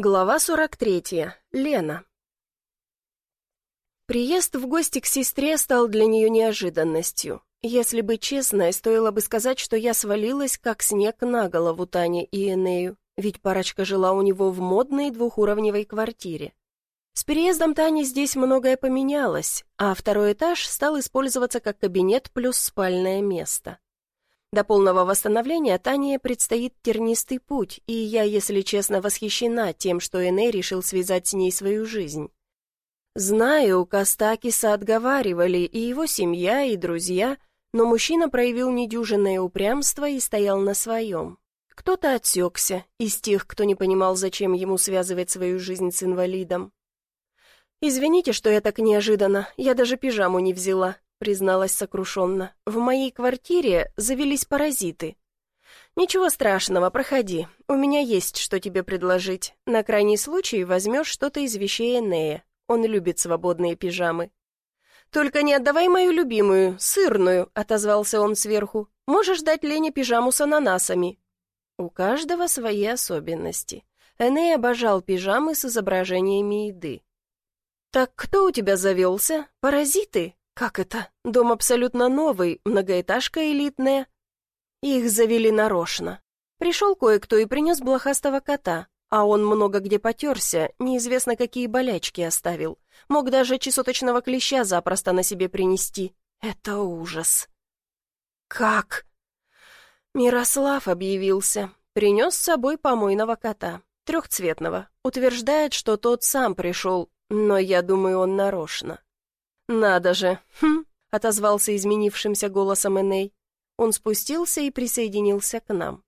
Глава 43. Лена. Приезд в гости к сестре стал для нее неожиданностью. Если быть честной, стоило бы сказать, что я свалилась, как снег на голову Тане и Энею, ведь парочка жила у него в модной двухуровневой квартире. С переездом Тани здесь многое поменялось, а второй этаж стал использоваться как кабинет плюс спальное место. До полного восстановления Тане предстоит тернистый путь, и я, если честно, восхищена тем, что Эней решил связать с ней свою жизнь. Знаю, Костакиса отговаривали и его семья, и друзья, но мужчина проявил недюжинное упрямство и стоял на своем. Кто-то отсекся, из тех, кто не понимал, зачем ему связывать свою жизнь с инвалидом. «Извините, что я так неожиданно, я даже пижаму не взяла», призналась сокрушенно. «В моей квартире завелись паразиты». «Ничего страшного, проходи. У меня есть что тебе предложить. На крайний случай возьмешь что-то из вещей Энея. Он любит свободные пижамы». «Только не отдавай мою любимую, сырную», — отозвался он сверху. «Можешь дать Лене пижаму с ананасами». У каждого свои особенности. Эней обожал пижамы с изображениями еды. «Так кто у тебя завелся? Паразиты?» «Как это? Дом абсолютно новый, многоэтажка элитная». Их завели нарочно. Пришел кое-кто и принес блохастого кота, а он много где потерся, неизвестно какие болячки оставил. Мог даже чесоточного клеща запросто на себе принести. Это ужас. «Как?» Мирослав объявился. Принес с собой помойного кота, трехцветного. Утверждает, что тот сам пришел, но я думаю, он нарочно. «Надо же! Хм!» — отозвался изменившимся голосом Эней. Он спустился и присоединился к нам.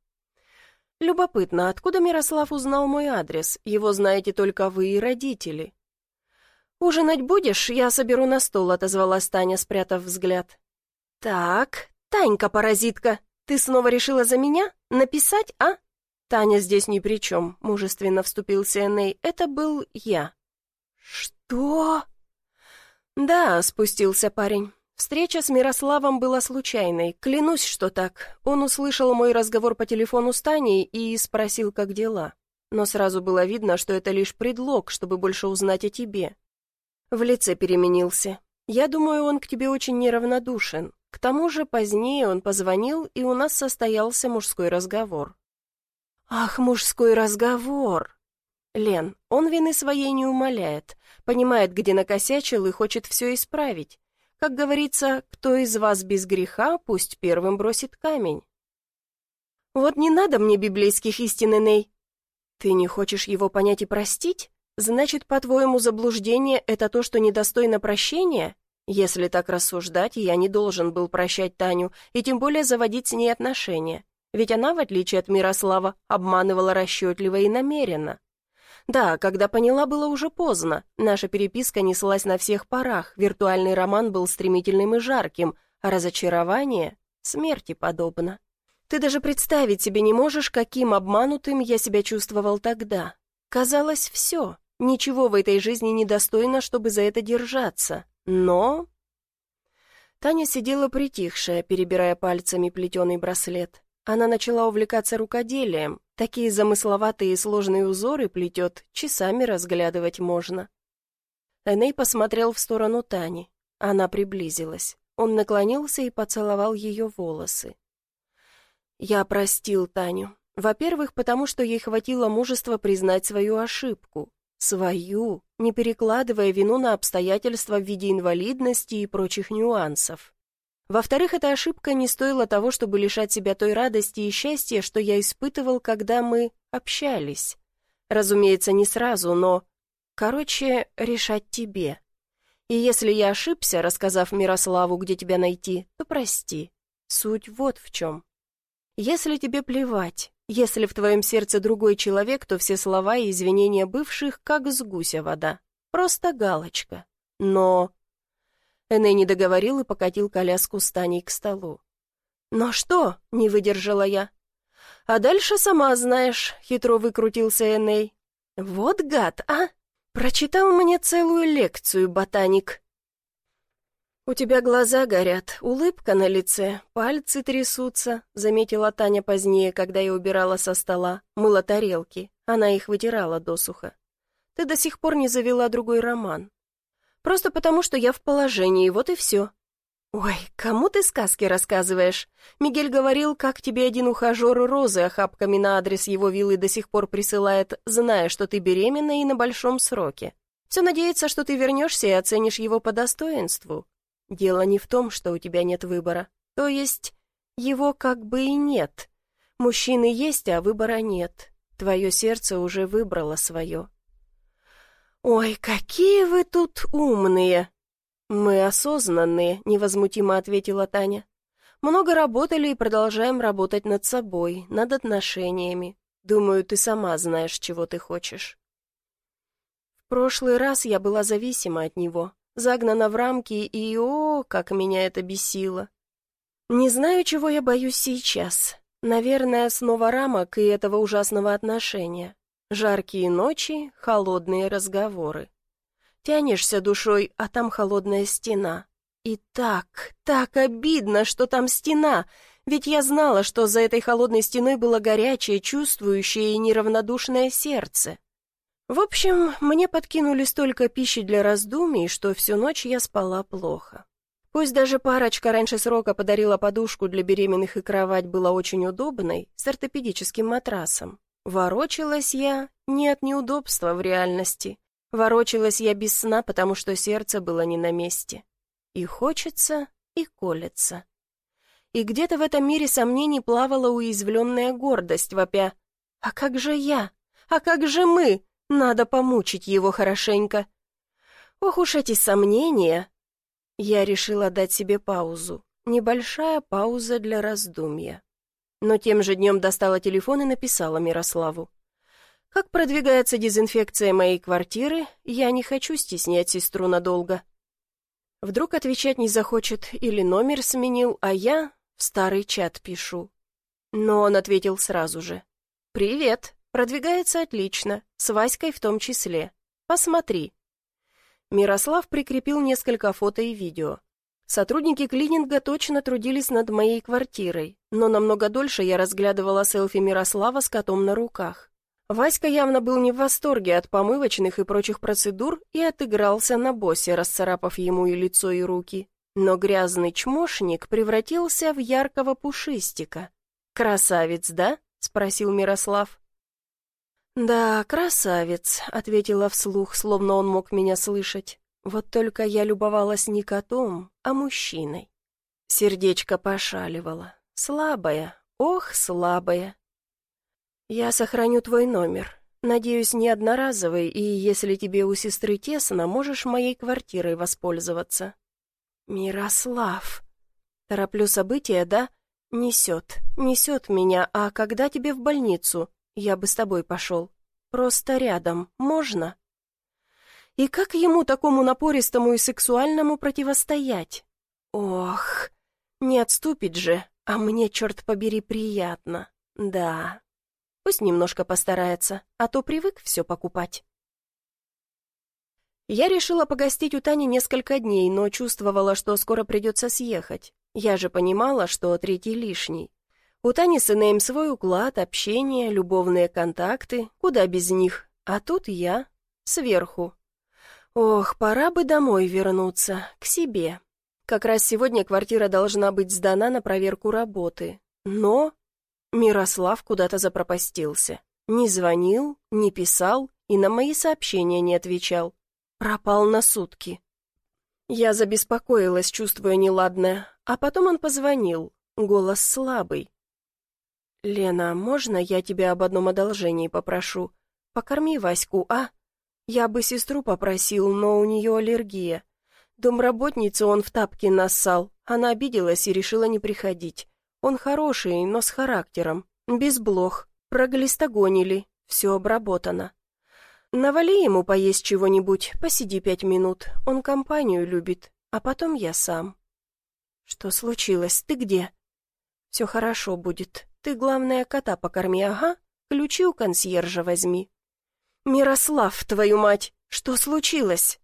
«Любопытно, откуда Мирослав узнал мой адрес? Его знаете только вы и родители». «Ужинать будешь? Я соберу на стол», — отозвалась Таня, спрятав взгляд. «Так, Танька-паразитка, ты снова решила за меня? Написать, а?» «Таня здесь ни при чем», — мужественно вступился Эней. «Это был я». «Что?» «Да», — спустился парень. Встреча с Мирославом была случайной. Клянусь, что так. Он услышал мой разговор по телефону с Таней и спросил, как дела. Но сразу было видно, что это лишь предлог, чтобы больше узнать о тебе. В лице переменился. Я думаю, он к тебе очень неравнодушен. К тому же позднее он позвонил, и у нас состоялся мужской разговор. «Ах, мужской разговор!» Лен, он вины своей не умаляет, понимает, где накосячил и хочет все исправить. Как говорится, кто из вас без греха, пусть первым бросит камень. Вот не надо мне библейских истин, Эней. Ты не хочешь его понять и простить? Значит, по-твоему, заблуждение — это то, что недостойно прощения? Если так рассуждать, я не должен был прощать Таню, и тем более заводить с ней отношения. Ведь она, в отличие от Мирослава, обманывала расчетливо и намеренно. Да, когда поняла, было уже поздно. Наша переписка неслась на всех парах, виртуальный роман был стремительным и жарким, а разочарование — смерти подобно. Ты даже представить себе не можешь, каким обманутым я себя чувствовал тогда. Казалось, все, ничего в этой жизни не достойно, чтобы за это держаться. Но... Таня сидела притихшая, перебирая пальцами плетеный браслет. Она начала увлекаться рукоделием, Такие замысловатые и сложные узоры плетет, часами разглядывать можно. Эней посмотрел в сторону Тани. Она приблизилась. Он наклонился и поцеловал ее волосы. Я простил Таню. Во-первых, потому что ей хватило мужества признать свою ошибку. Свою, не перекладывая вину на обстоятельства в виде инвалидности и прочих нюансов. Во-вторых, эта ошибка не стоила того, чтобы лишать себя той радости и счастья, что я испытывал, когда мы общались. Разумеется, не сразу, но... Короче, решать тебе. И если я ошибся, рассказав Мирославу, где тебя найти, то прости. Суть вот в чем. Если тебе плевать, если в твоем сердце другой человек, то все слова и извинения бывших, как с гуся вода. Просто галочка. Но Эней не договорил и покатил коляску с Таней к столу. «Но что?» — не выдержала я. «А дальше сама знаешь», — хитро выкрутился Эней. «Вот гад, а! Прочитал мне целую лекцию, ботаник». «У тебя глаза горят, улыбка на лице, пальцы трясутся», заметила Таня позднее, когда я убирала со стола, мыла тарелки. Она их вытирала досуха. «Ты до сих пор не завела другой роман. Просто потому, что я в положении, вот и все». «Ой, кому ты сказки рассказываешь? Мигель говорил, как тебе один ухажер розы охапками на адрес его виллы до сих пор присылает, зная, что ты беременна и на большом сроке. Все надеется, что ты вернешься и оценишь его по достоинству. Дело не в том, что у тебя нет выбора. То есть, его как бы и нет. Мужчины есть, а выбора нет. Твое сердце уже выбрало свое. «Ой, какие вы тут умные!» «Мы осознанные», — невозмутимо ответила Таня. «Много работали и продолжаем работать над собой, над отношениями. Думаю, ты сама знаешь, чего ты хочешь». В прошлый раз я была зависима от него загнана в рамки, и о, как меня это бесило. Не знаю, чего я боюсь сейчас. Наверное, снова рамок и этого ужасного отношения. Жаркие ночи, холодные разговоры. Тянешься душой, а там холодная стена. И так, так обидно, что там стена, ведь я знала, что за этой холодной стеной было горячее, чувствующее и неравнодушное сердце. В общем, мне подкинули столько пищи для раздумий, что всю ночь я спала плохо. Пусть даже парочка раньше срока подарила подушку для беременных и кровать была очень удобной, с ортопедическим матрасом. Ворочалась я не от неудобства в реальности. Ворочалась я без сна, потому что сердце было не на месте. И хочется, и колется. И где-то в этом мире сомнений плавала уязвленная гордость, вопя «А как же я? А как же мы? Надо помучить его хорошенько. Ох уж эти сомнения. Я решила дать себе паузу. Небольшая пауза для раздумья. Но тем же днем достала телефон и написала Мирославу. «Как продвигается дезинфекция моей квартиры, я не хочу стеснять сестру надолго». Вдруг отвечать не захочет или номер сменил, а я в старый чат пишу. Но он ответил сразу же. «Привет, продвигается отлично. С Васькой в том числе. Посмотри». Мирослав прикрепил несколько фото и видео. Сотрудники клининга точно трудились над моей квартирой, но намного дольше я разглядывала селфи Мирослава с котом на руках. Васька явно был не в восторге от помывочных и прочих процедур и отыгрался на боссе, расцарапав ему и лицо, и руки. Но грязный чмошник превратился в яркого пушистика. «Красавец, да?» — спросил Мирослав. «Да, красавец», — ответила вслух, словно он мог меня слышать. «Вот только я любовалась не котом, а мужчиной». Сердечко пошаливало. Слабое, ох, слабое. «Я сохраню твой номер. Надеюсь, не одноразовый, и если тебе у сестры тесно, можешь моей квартирой воспользоваться». «Мирослав!» «Тороплю события, да?» «Несет, несет меня, а когда тебе в больницу?» Я бы с тобой пошел. Просто рядом. Можно?» И как ему, такому напористому и сексуальному, противостоять? Ох, не отступит же, а мне, черт побери, приятно. Да. Пусть немножко постарается, а то привык все покупать. Я решила погостить у Тани несколько дней, но чувствовала, что скоро придется съехать. Я же понимала, что третий лишний. У Тани с Инеем свой уклад, общение, любовные контакты, куда без них. А тут я, сверху. Ох, пора бы домой вернуться, к себе. Как раз сегодня квартира должна быть сдана на проверку работы. Но Мирослав куда-то запропастился. Не звонил, не писал и на мои сообщения не отвечал. Пропал на сутки. Я забеспокоилась, чувствуя неладное, а потом он позвонил. Голос слабый, «Лена, можно я тебя об одном одолжении попрошу? Покорми Ваську, а? Я бы сестру попросил, но у нее аллергия. Домработницу он в тапки нассал. Она обиделась и решила не приходить. Он хороший, но с характером. Без блох. Проглистогонили. Все обработано. Навали ему поесть чего-нибудь, посиди пять минут. Он компанию любит, а потом я сам». «Что случилось? Ты где?» «Все хорошо будет. Ты, главное, кота покорми, ага. Ключи у консьержа возьми». «Мирослав, твою мать, что случилось?»